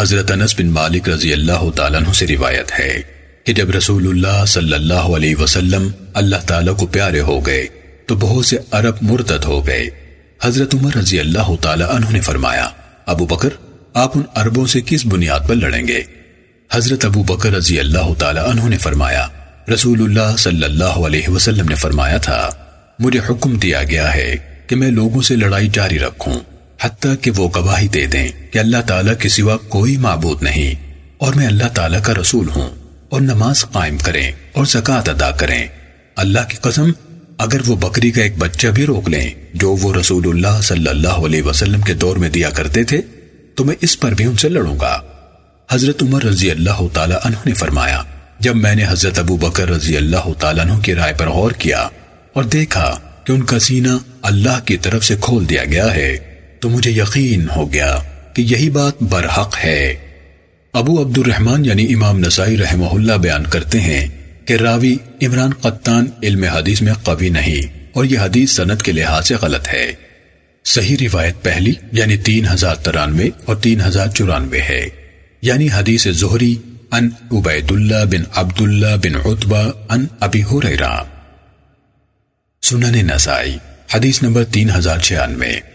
حضرت انس بن مالک رضی اللہ تعالیٰ عنہ سے روایت ہے کہ جب رسول اللہ صلی اللہ علیہ وسلم اللہ تعالیٰ کو پیارے ہو گئے تو بہت سے عرب مرتد ہو گئے۔ حضرت عمر رضی اللہ تعالیٰ عنہ نے فرمایا، ابو بکر، آپ ان عربوں سے کس بنیاد پر لڑیں گے؟ حضرت ابو بکر رضی اللہ تعالیٰ عنہ نے فرمایا، رسول اللہ صلی اللہ علیہ وسلم نے فرمایا تھا، مجھے حکم دیا گیا ہے کہ میں لوگوں سے لڑائی جاری رکھوں۔ حتیٰ کہ وہ گواہی دے دیں کہ اللہ تعالیٰ کے سوا کوئی معبود نہیں اور میں اللہ تعالیٰ کا رسول ہوں اور نماز قائم کریں اور زکوٰۃ ادا کریں۔ اللہ کی قسم، اگر وہ بکری کا ایک بچہ بھی روک لیں جو وہ رسول اللہ صلی اللہ علیہ وسلم کے دور میں دیا کرتے تھے، تو میں اس پر بھی ان سے لڑوں گا۔ حضرت عمر رضی اللہ تعالیٰ عنہ نے فرمایا، جب میں نے حضرت ابو بکر رضی اللہ تعالیٰ عنہ کی رائے پر غور کیا اور دیکھا کہ ان کا سینہ اللہ کی طرف سے کھول دیا گیا ہے تو مجھے یقین ہو گیا کہ یہی بات برحق ہے۔ ابو عبد الرحمن یعنی امام نسائی رحمہ اللہ بیان کرتے ہیں کہ راوی عمران قطان علم حدیث میں قوی نہیں اور یہ حدیث سنت کے لحاظ سے غلط ہے۔ صحیح روایت پہلی یعنی تین ہزار ترانوے اور تین ہزار چورانوے ہے۔ یعنی حدیث زہری ان عبید اللہ بن عبداللہ بن عطبہ ان ابی حریرہ سنن نسائی، حدیث نمبر تین ہزار چھیانوے۔